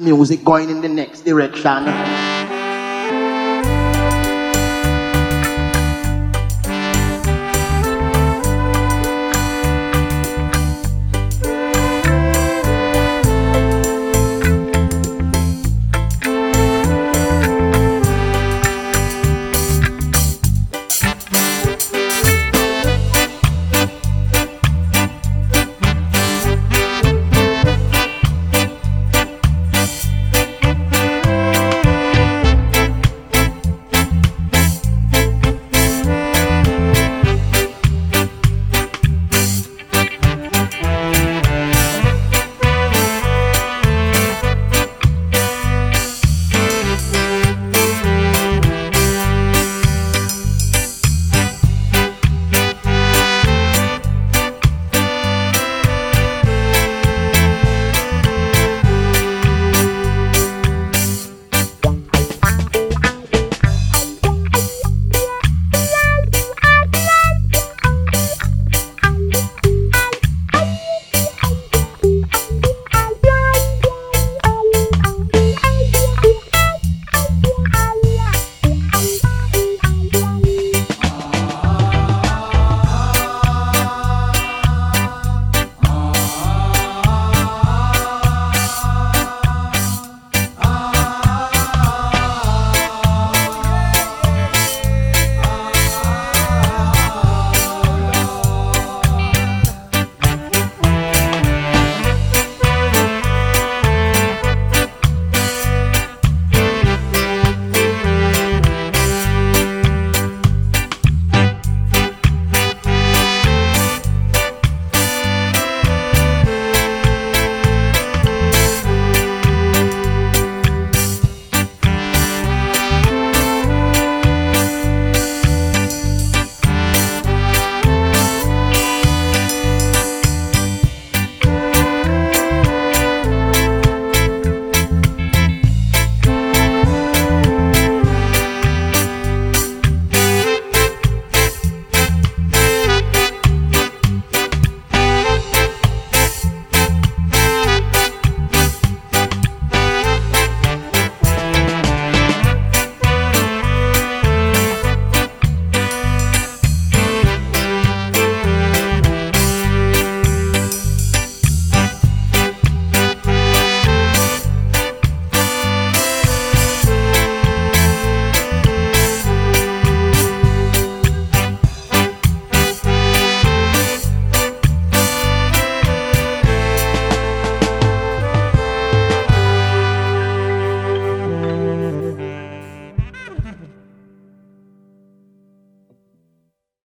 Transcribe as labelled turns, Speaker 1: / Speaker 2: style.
Speaker 1: music going in the next direction.